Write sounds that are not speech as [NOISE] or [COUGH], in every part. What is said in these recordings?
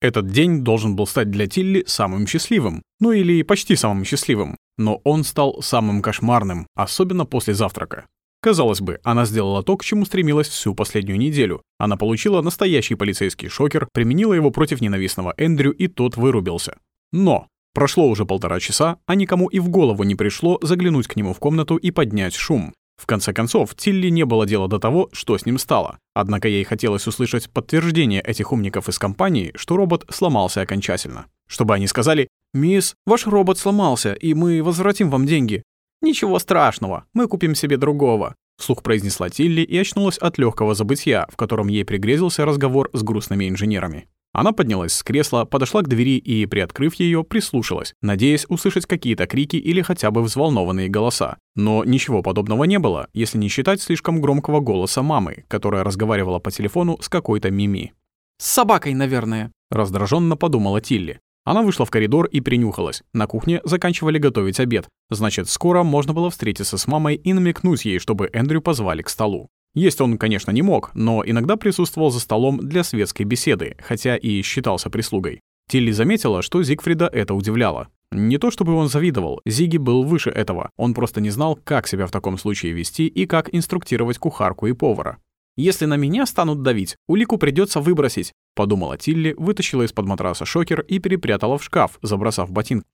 Этот день должен был стать для Тилли самым счастливым, ну или почти самым счастливым, но он стал самым кошмарным, особенно после завтрака. Казалось бы, она сделала то, к чему стремилась всю последнюю неделю. Она получила настоящий полицейский шокер, применила его против ненавистного Эндрю, и тот вырубился. Но прошло уже полтора часа, а никому и в голову не пришло заглянуть к нему в комнату и поднять шум. В конце концов, Тилли не было дела до того, что с ним стало. Однако ей хотелось услышать подтверждение этих умников из компании, что робот сломался окончательно. Чтобы они сказали «Мисс, ваш робот сломался, и мы возвратим вам деньги». «Ничего страшного, мы купим себе другого», — вслух произнесла Тилли и очнулась от легкого забытья, в котором ей пригрезился разговор с грустными инженерами. Она поднялась с кресла, подошла к двери и, приоткрыв ее, прислушалась, надеясь услышать какие-то крики или хотя бы взволнованные голоса. Но ничего подобного не было, если не считать слишком громкого голоса мамы, которая разговаривала по телефону с какой-то Мими. «С собакой, наверное», — раздраженно подумала Тилли. Она вышла в коридор и принюхалась. На кухне заканчивали готовить обед. Значит, скоро можно было встретиться с мамой и намекнуть ей, чтобы Эндрю позвали к столу. Есть он, конечно, не мог, но иногда присутствовал за столом для светской беседы, хотя и считался прислугой. Тилли заметила, что Зигфрида это удивляло. Не то чтобы он завидовал, Зиги был выше этого, он просто не знал, как себя в таком случае вести и как инструктировать кухарку и повара. «Если на меня станут давить, улику придется выбросить», — подумала Тилли, вытащила из-под матраса шокер и перепрятала в шкаф, забросав ботинок.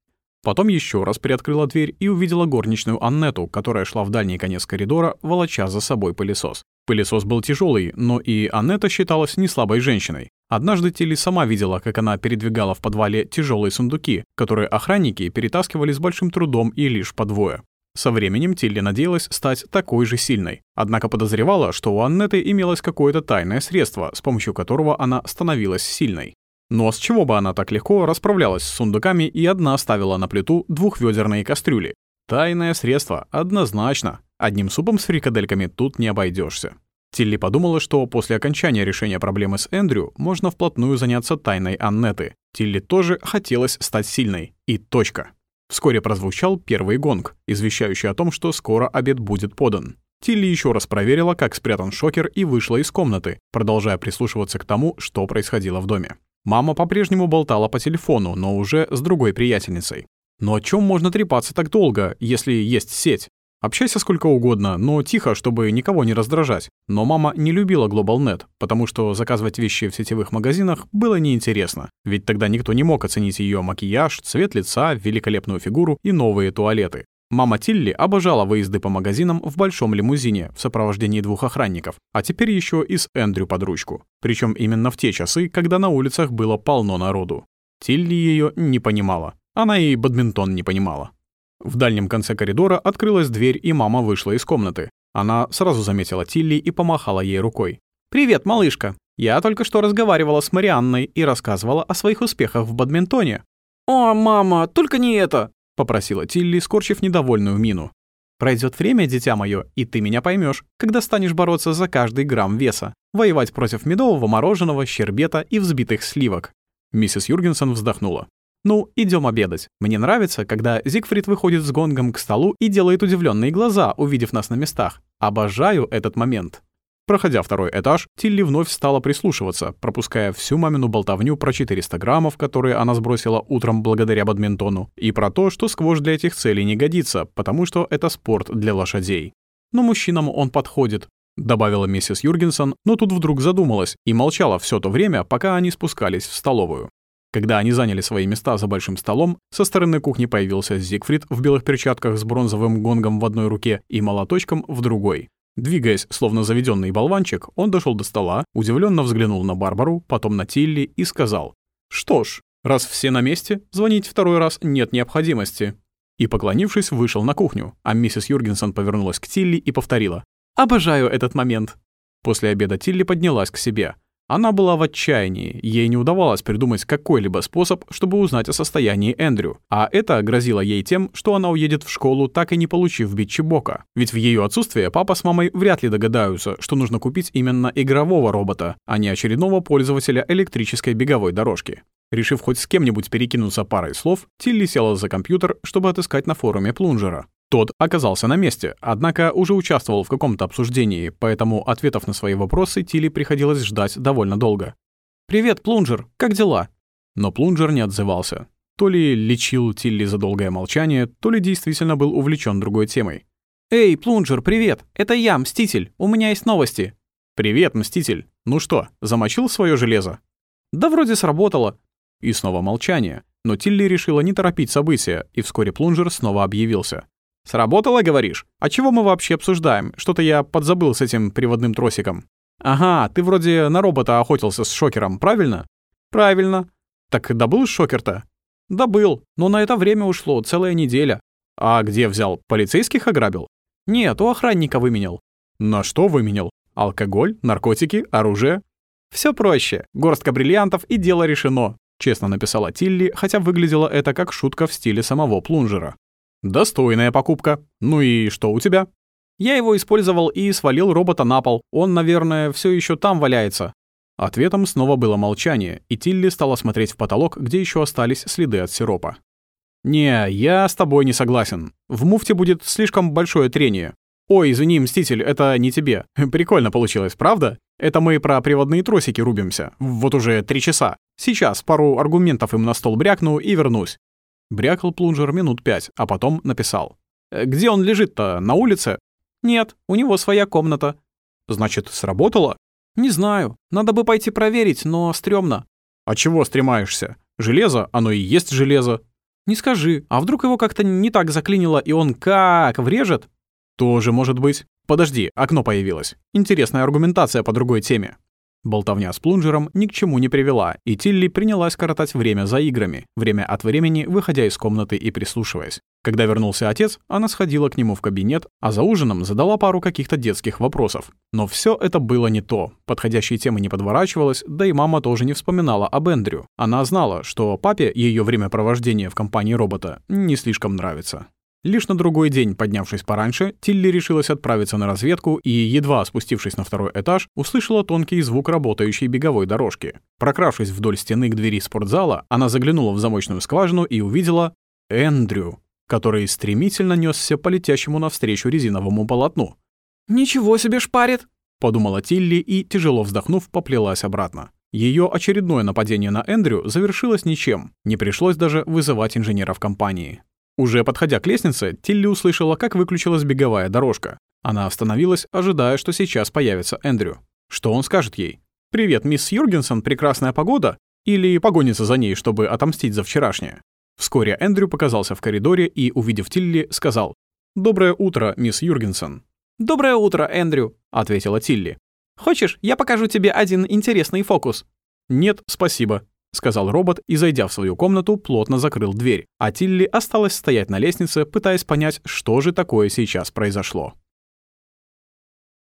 Потом еще раз приоткрыла дверь и увидела горничную Аннету, которая шла в дальний конец коридора, волоча за собой пылесос. Пылесос был тяжелый, но и Аннета считалась не слабой женщиной. Однажды Тилли сама видела, как она передвигала в подвале тяжелые сундуки, которые охранники перетаскивали с большим трудом и лишь по двое. Со временем Тилли надеялась стать такой же сильной, однако подозревала, что у Аннеты имелось какое-то тайное средство, с помощью которого она становилась сильной. Но с чего бы она так легко расправлялась с сундуками и одна ставила на плиту двухведерные кастрюли? Тайное средство, однозначно. Одним супом с фрикадельками тут не обойдешься. Тилли подумала, что после окончания решения проблемы с Эндрю можно вплотную заняться тайной Аннеты. Тилли тоже хотелось стать сильной. И точка. Вскоре прозвучал первый гонг, извещающий о том, что скоро обед будет подан. Тилли еще раз проверила, как спрятан шокер, и вышла из комнаты, продолжая прислушиваться к тому, что происходило в доме. Мама по-прежнему болтала по телефону, но уже с другой приятельницей. Но о чем можно трепаться так долго, если есть сеть? Общайся сколько угодно, но тихо, чтобы никого не раздражать. Но мама не любила GlobalNet, потому что заказывать вещи в сетевых магазинах было неинтересно. Ведь тогда никто не мог оценить ее макияж, цвет лица, великолепную фигуру и новые туалеты. Мама Тилли обожала выезды по магазинам в большом лимузине в сопровождении двух охранников, а теперь еще и с Эндрю под ручку. Причем именно в те часы, когда на улицах было полно народу. Тилли ее не понимала. Она и бадминтон не понимала. В дальнем конце коридора открылась дверь, и мама вышла из комнаты. Она сразу заметила Тилли и помахала ей рукой. «Привет, малышка. Я только что разговаривала с Марианной и рассказывала о своих успехах в бадминтоне». «О, мама, только не это!» — попросила Тилли, скорчив недовольную мину. Пройдет время, дитя мое, и ты меня поймешь, когда станешь бороться за каждый грамм веса, воевать против медового мороженого, щербета и взбитых сливок». Миссис Юргенсон вздохнула. «Ну, идем обедать. Мне нравится, когда Зигфрид выходит с гонгом к столу и делает удивленные глаза, увидев нас на местах. Обожаю этот момент». Проходя второй этаж, Тилли вновь стала прислушиваться, пропуская всю мамину болтовню про 400 граммов, которые она сбросила утром благодаря бадминтону, и про то, что сквозь для этих целей не годится, потому что это спорт для лошадей. «Но мужчинам он подходит», — добавила миссис Юргенсон, но тут вдруг задумалась и молчала все то время, пока они спускались в столовую. Когда они заняли свои места за большим столом, со стороны кухни появился Зигфрид в белых перчатках с бронзовым гонгом в одной руке и молоточком в другой. Двигаясь, словно заведенный болванчик, он дошел до стола, удивленно взглянул на Барбару, потом на Тилли и сказал «Что ж, раз все на месте, звонить второй раз нет необходимости». И, поклонившись, вышел на кухню, а миссис Юргенсон повернулась к Тилли и повторила «Обожаю этот момент». После обеда Тилли поднялась к себе. Она была в отчаянии, ей не удавалось придумать какой-либо способ, чтобы узнать о состоянии Эндрю, а это грозило ей тем, что она уедет в школу, так и не получив Битчебока. Ведь в ее отсутствие папа с мамой вряд ли догадаются, что нужно купить именно игрового робота, а не очередного пользователя электрической беговой дорожки. Решив хоть с кем-нибудь перекинуться парой слов, Тилли села за компьютер, чтобы отыскать на форуме Плунжера. Тот оказался на месте, однако уже участвовал в каком-то обсуждении, поэтому ответов на свои вопросы Тилли приходилось ждать довольно долго. «Привет, Плунжер, как дела?» Но Плунжер не отзывался. То ли лечил Тилли за долгое молчание, то ли действительно был увлечен другой темой. «Эй, Плунжер, привет! Это я, Мститель. У меня есть новости». «Привет, Мститель. Ну что, замочил свое железо?» «Да вроде сработало». И снова молчание. Но Тилли решила не торопить события, и вскоре Плунжер снова объявился. «Сработало, говоришь? А чего мы вообще обсуждаем? Что-то я подзабыл с этим приводным тросиком». «Ага, ты вроде на робота охотился с шокером, правильно?» «Правильно». «Так добыл шокер-то?» «Добыл, но на это время ушло целая неделя». «А где взял? Полицейских ограбил?» «Нет, у охранника выменял». «На что выменял? Алкоголь, наркотики, оружие?» Все проще. Горстка бриллиантов и дело решено», — честно написала Тилли, хотя выглядело это как шутка в стиле самого Плунжера. «Достойная покупка. Ну и что у тебя?» «Я его использовал и свалил робота на пол. Он, наверное, все еще там валяется». Ответом снова было молчание, и Тилли стала смотреть в потолок, где еще остались следы от сиропа. «Не, я с тобой не согласен. В муфте будет слишком большое трение. Ой, извини, Мститель, это не тебе. [LAUGHS] Прикольно получилось, правда? Это мы про приводные тросики рубимся. Вот уже три часа. Сейчас пару аргументов им на стол брякну и вернусь. Брякал Плунжер минут пять, а потом написал. «Э, «Где он лежит-то? На улице?» «Нет, у него своя комната». «Значит, сработало?» «Не знаю. Надо бы пойти проверить, но стрёмно». «А чего стремаешься? Железо? Оно и есть железо». «Не скажи. А вдруг его как-то не так заклинило, и он как врежет?» «Тоже может быть. Подожди, окно появилось. Интересная аргументация по другой теме». Болтовня с плунжером ни к чему не привела, и Тилли принялась коротать время за играми, время от времени выходя из комнаты и прислушиваясь. Когда вернулся отец, она сходила к нему в кабинет, а за ужином задала пару каких-то детских вопросов. Но все это было не то. Подходящей темы не подворачивалась, да и мама тоже не вспоминала об Эндрю. Она знала, что папе ее времяпровождение в компании робота не слишком нравится. Лишь на другой день, поднявшись пораньше, Тилли решилась отправиться на разведку и, едва спустившись на второй этаж, услышала тонкий звук работающей беговой дорожки. Прокравшись вдоль стены к двери спортзала, она заглянула в замочную скважину и увидела Эндрю, который стремительно несся по летящему навстречу резиновому полотну. «Ничего себе шпарит!» — подумала Тилли и, тяжело вздохнув, поплелась обратно. Ее очередное нападение на Эндрю завершилось ничем, не пришлось даже вызывать инженеров компании. Уже подходя к лестнице, Тилли услышала, как выключилась беговая дорожка. Она остановилась, ожидая, что сейчас появится Эндрю. Что он скажет ей? «Привет, мисс Юргенсон, прекрасная погода?» Или погонится за ней, чтобы отомстить за вчерашнее? Вскоре Эндрю показался в коридоре и, увидев Тилли, сказал «Доброе утро, мисс Юргенсон». «Доброе утро, Эндрю», — ответила Тилли. «Хочешь, я покажу тебе один интересный фокус?» «Нет, спасибо», — сказал робот и, зайдя в свою комнату, плотно закрыл дверь, а Тилли осталась стоять на лестнице, пытаясь понять, что же такое сейчас произошло.